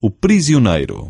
o prisioneiro.